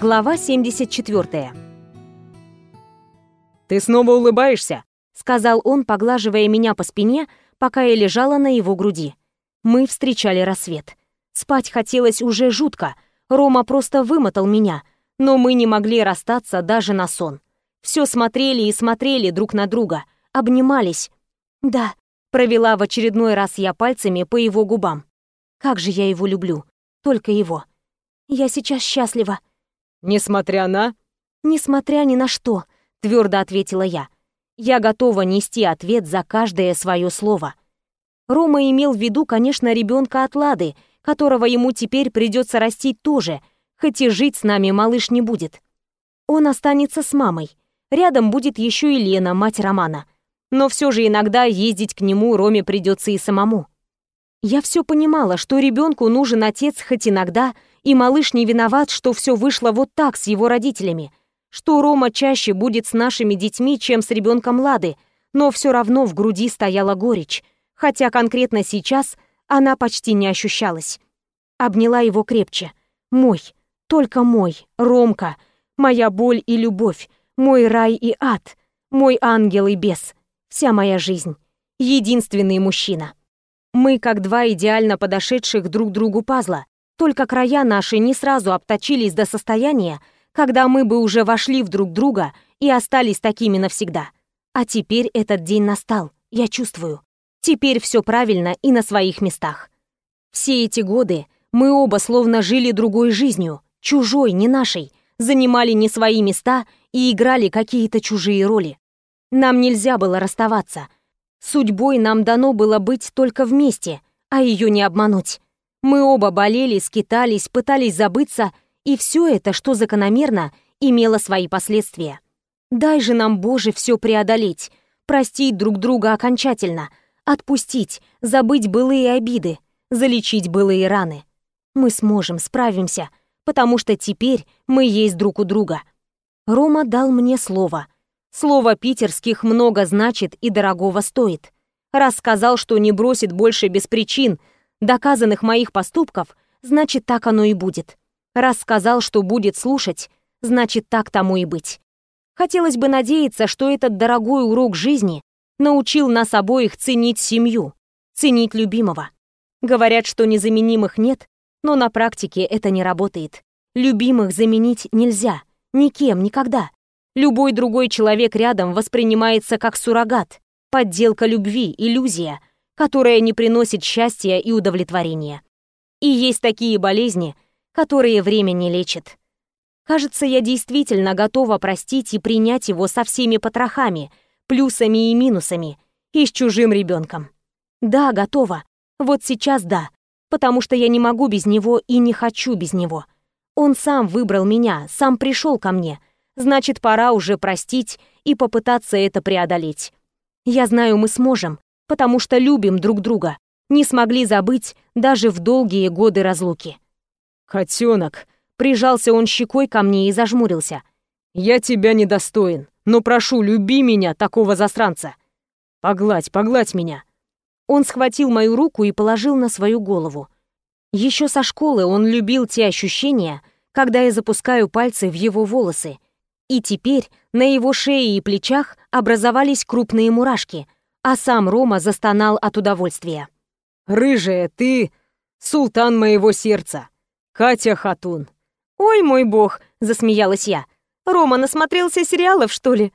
Глава 74. «Ты снова улыбаешься?» — сказал он, поглаживая меня по спине, пока я лежала на его груди. Мы встречали рассвет. Спать хотелось уже жутко. Рома просто вымотал меня, но мы не могли расстаться даже на сон. Все смотрели и смотрели друг на друга, обнимались. «Да», — провела в очередной раз я пальцами по его губам. «Как же я его люблю. Только его. Я сейчас счастлива». «Несмотря на...» «Несмотря ни на что», — твердо ответила я. «Я готова нести ответ за каждое свое слово». Рома имел в виду, конечно, ребенка от Лады, которого ему теперь придется растить тоже, хоть и жить с нами малыш не будет. Он останется с мамой. Рядом будет еще и Лена, мать Романа. Но все же иногда ездить к нему Роме придется и самому. Я все понимала, что ребенку нужен отец хоть иногда, и малыш не виноват, что все вышло вот так с его родителями, что Рома чаще будет с нашими детьми, чем с ребенком Лады, но все равно в груди стояла горечь, хотя конкретно сейчас она почти не ощущалась. Обняла его крепче. Мой, только мой, Ромка, моя боль и любовь, мой рай и ад, мой ангел и бес, вся моя жизнь, единственный мужчина. Мы как два идеально подошедших друг другу пазла, только края наши не сразу обточились до состояния, когда мы бы уже вошли в друг друга и остались такими навсегда. А теперь этот день настал, я чувствую. Теперь все правильно и на своих местах. Все эти годы мы оба словно жили другой жизнью, чужой, не нашей, занимали не свои места и играли какие-то чужие роли. Нам нельзя было расставаться. Судьбой нам дано было быть только вместе, а ее не обмануть. Мы оба болели, скитались, пытались забыться, и все это, что закономерно, имело свои последствия. Дай же нам, Боже, все преодолеть, простить друг друга окончательно, отпустить, забыть былые обиды, залечить былые раны. Мы сможем, справимся, потому что теперь мы есть друг у друга. Рома дал мне слово. Слово питерских много значит и дорогого стоит. Рассказал, что не бросит больше без причин, доказанных моих поступков, значит, так оно и будет. Раз сказал, что будет слушать, значит, так тому и быть. Хотелось бы надеяться, что этот дорогой урок жизни научил нас обоих ценить семью, ценить любимого. Говорят, что незаменимых нет, но на практике это не работает. Любимых заменить нельзя, никем, никогда. Любой другой человек рядом воспринимается как суррогат, подделка любви, иллюзия — которая не приносит счастья и удовлетворения. И есть такие болезни, которые время не лечит. Кажется, я действительно готова простить и принять его со всеми потрохами, плюсами и минусами, и с чужим ребенком. Да, готова. Вот сейчас да, потому что я не могу без него и не хочу без него. Он сам выбрал меня, сам пришел ко мне. Значит, пора уже простить и попытаться это преодолеть. Я знаю, мы сможем, потому что любим друг друга, не смогли забыть даже в долгие годы разлуки. «Котенок!» — прижался он щекой ко мне и зажмурился. «Я тебя недостоин, но прошу, люби меня, такого засранца! Погладь, погладь меня!» Он схватил мою руку и положил на свою голову. Еще со школы он любил те ощущения, когда я запускаю пальцы в его волосы, и теперь на его шее и плечах образовались крупные мурашки — а сам Рома застонал от удовольствия. «Рыжая, ты султан моего сердца, Катя Хатун». «Ой, мой бог!» — засмеялась я. «Рома насмотрелся сериалов, что ли?»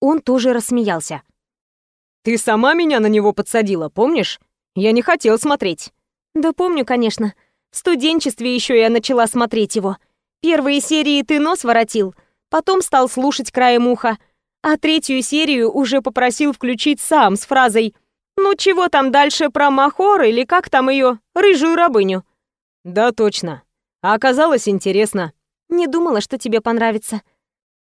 Он тоже рассмеялся. «Ты сама меня на него подсадила, помнишь? Я не хотел смотреть». «Да помню, конечно. В студенчестве еще я начала смотреть его. Первые серии ты нос воротил, потом стал слушать краем уха а третью серию уже попросил включить сам с фразой «Ну чего там дальше про Махор или как там ее, рыжую рабыню?» «Да, точно. А оказалось интересно». «Не думала, что тебе понравится».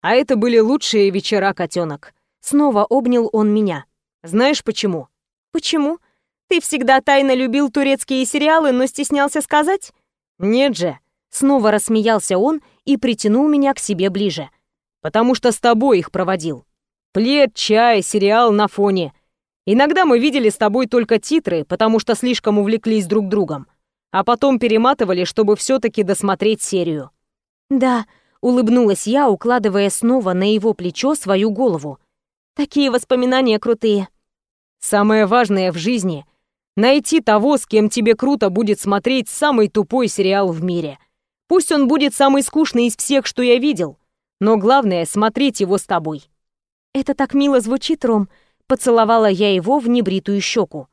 «А это были лучшие вечера, котенок. Снова обнял он меня. «Знаешь почему?» «Почему? Ты всегда тайно любил турецкие сериалы, но стеснялся сказать?» «Нет же». Снова рассмеялся он и притянул меня к себе ближе потому что с тобой их проводил. Плед, чай, сериал на фоне. Иногда мы видели с тобой только титры, потому что слишком увлеклись друг другом, а потом перематывали, чтобы все таки досмотреть серию. Да, улыбнулась я, укладывая снова на его плечо свою голову. Такие воспоминания крутые. Самое важное в жизни — найти того, с кем тебе круто будет смотреть самый тупой сериал в мире. Пусть он будет самый скучный из всех, что я видел, но главное — смотреть его с тобой. Это так мило звучит, Ром. Поцеловала я его в небритую щеку.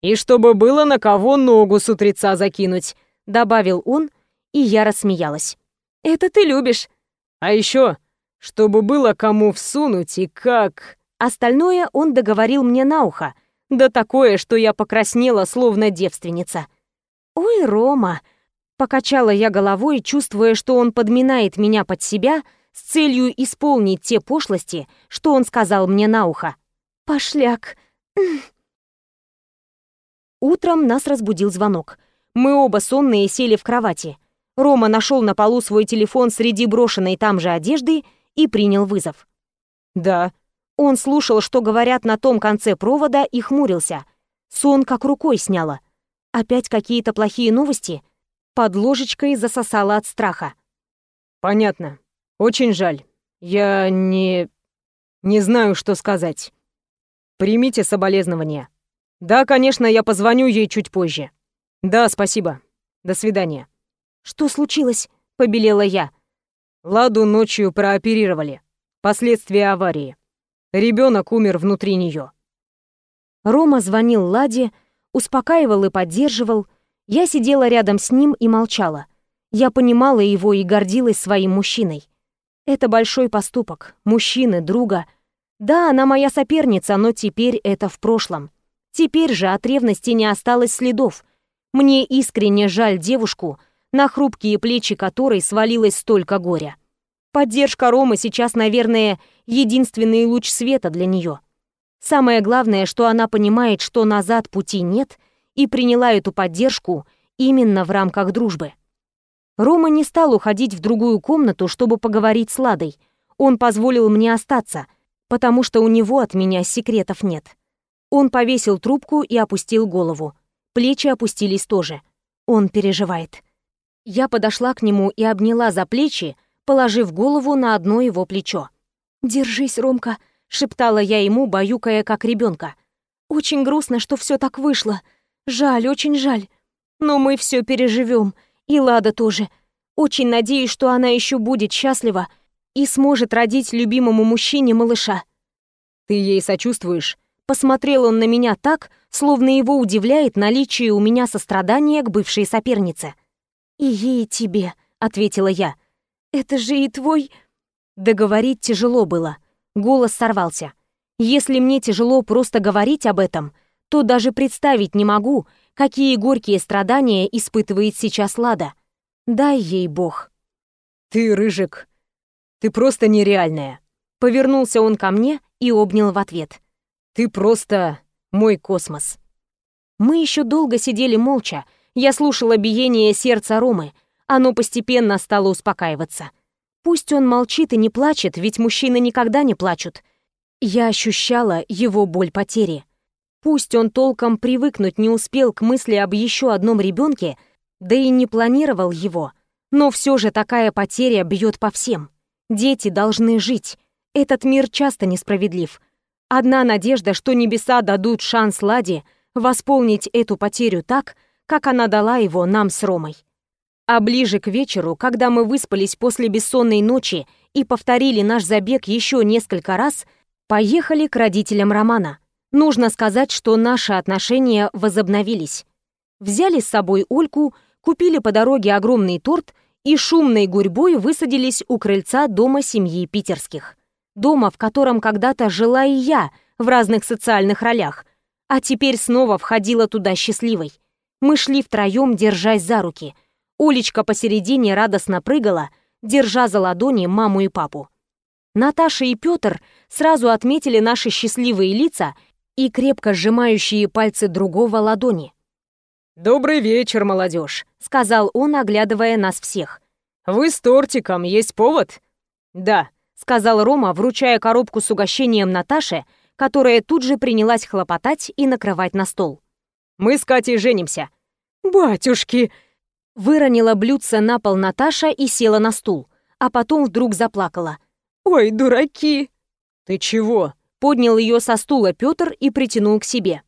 «И чтобы было на кого ногу с утреца закинуть», — добавил он, и я рассмеялась. «Это ты любишь». «А еще, чтобы было кому всунуть и как...» Остальное он договорил мне на ухо, да такое, что я покраснела, словно девственница. «Ой, Рома!» Покачала я головой, чувствуя, что он подминает меня под себя с целью исполнить те пошлости, что он сказал мне на ухо. «Пошляк!» Утром нас разбудил звонок. Мы оба сонные сели в кровати. Рома нашел на полу свой телефон среди брошенной там же одежды и принял вызов. «Да». Он слушал, что говорят на том конце провода, и хмурился. Сон как рукой сняло. Опять какие-то плохие новости? Под ложечкой засосало от страха. «Понятно. Очень жаль. Я не... не знаю, что сказать. Примите соболезнования. Да, конечно, я позвоню ей чуть позже. Да, спасибо. До свидания». «Что случилось?» — побелела я. Ладу ночью прооперировали. Последствия аварии. Ребенок умер внутри нее. Рома звонил Ладе, успокаивал и поддерживал. Я сидела рядом с ним и молчала. Я понимала его и гордилась своим мужчиной. Это большой поступок. Мужчины, друга. Да, она моя соперница, но теперь это в прошлом. Теперь же от ревности не осталось следов. Мне искренне жаль девушку, на хрупкие плечи которой свалилось столько горя. Поддержка Ромы сейчас, наверное, единственный луч света для нее. Самое главное, что она понимает, что назад пути нет, и приняла эту поддержку именно в рамках дружбы. Рома не стал уходить в другую комнату, чтобы поговорить с Ладой. Он позволил мне остаться, потому что у него от меня секретов нет. Он повесил трубку и опустил голову. Плечи опустились тоже. Он переживает. Я подошла к нему и обняла за плечи, положив голову на одно его плечо. «Держись, Ромка», — шептала я ему, баюкая как ребенка. «Очень грустно, что все так вышло. Жаль, очень жаль. Но мы все переживем, и Лада тоже. Очень надеюсь, что она еще будет счастлива и сможет родить любимому мужчине малыша». «Ты ей сочувствуешь?» Посмотрел он на меня так, словно его удивляет наличие у меня сострадания к бывшей сопернице. «И ей, и тебе», — ответила я. «Это же и твой...» Договорить тяжело было. Голос сорвался. Если мне тяжело просто говорить об этом, то даже представить не могу, какие горькие страдания испытывает сейчас Лада. Дай ей Бог. «Ты, Рыжик, ты просто нереальная!» Повернулся он ко мне и обнял в ответ. «Ты просто мой космос!» Мы еще долго сидели молча. Я слушала биение сердца Ромы. Оно постепенно стало успокаиваться. Пусть он молчит и не плачет, ведь мужчины никогда не плачут. Я ощущала его боль потери. Пусть он толком привыкнуть не успел к мысли об еще одном ребенке, да и не планировал его, но все же такая потеря бьет по всем. Дети должны жить. Этот мир часто несправедлив. Одна надежда, что небеса дадут шанс Ладе восполнить эту потерю так, как она дала его нам с Ромой. А ближе к вечеру, когда мы выспались после бессонной ночи и повторили наш забег еще несколько раз, поехали к родителям Романа. Нужно сказать, что наши отношения возобновились. Взяли с собой Ольку, купили по дороге огромный торт и шумной гурьбой высадились у крыльца дома семьи питерских. Дома, в котором когда-то жила и я в разных социальных ролях, а теперь снова входила туда счастливой. Мы шли втроем, держась за руки. Олечка посередине радостно прыгала, держа за ладони маму и папу. Наташа и Петр сразу отметили наши счастливые лица и крепко сжимающие пальцы другого ладони. «Добрый вечер, молодежь», — сказал он, оглядывая нас всех. «Вы с тортиком, есть повод?» «Да», — сказал Рома, вручая коробку с угощением Наташе, которая тут же принялась хлопотать и накрывать на стол. «Мы с Катей женимся». «Батюшки!» Выронила блюдце на пол Наташа и села на стул. а потом вдруг заплакала. «Ой, дураки!» «Ты чего?» Поднял ее со стула Петр и притянул к себе.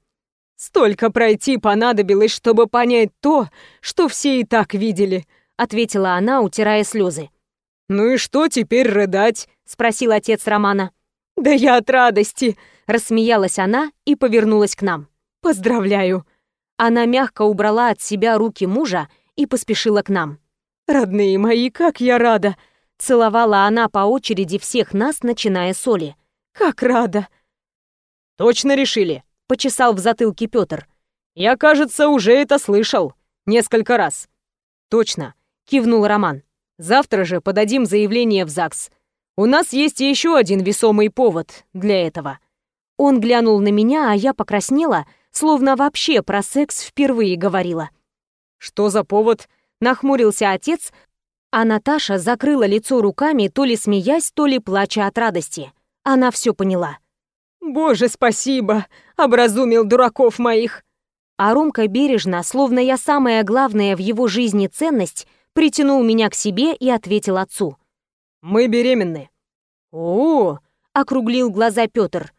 «Столько пройти понадобилось, чтобы понять то, что все и так видели», ответила она, утирая слезы. «Ну и что теперь рыдать?» спросил отец Романа. «Да я от радости!» рассмеялась она и повернулась к нам. «Поздравляю!» Она мягко убрала от себя руки мужа и поспешила к нам. «Родные мои, как я рада!» Целовала она по очереди всех нас, начиная с Оли. «Как рада!» «Точно решили?» — почесал в затылке Пётр. «Я, кажется, уже это слышал. Несколько раз». «Точно», — кивнул Роман. «Завтра же подадим заявление в ЗАГС. У нас есть еще один весомый повод для этого». Он глянул на меня, а я покраснела, словно вообще про секс впервые говорила. «Что за повод?» — нахмурился отец, а Наташа закрыла лицо руками, то ли смеясь, то ли плача от радости. Она все поняла. «Боже, спасибо! Образумил дураков моих!» А Ромка бережно, словно я самая главная в его жизни ценность, притянул меня к себе и ответил отцу. «Мы беременны». «О!» — округлил глаза Петр.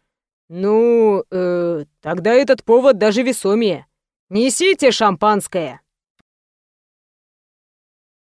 «Ну, э, тогда этот повод даже весомее. Несите шампанское!»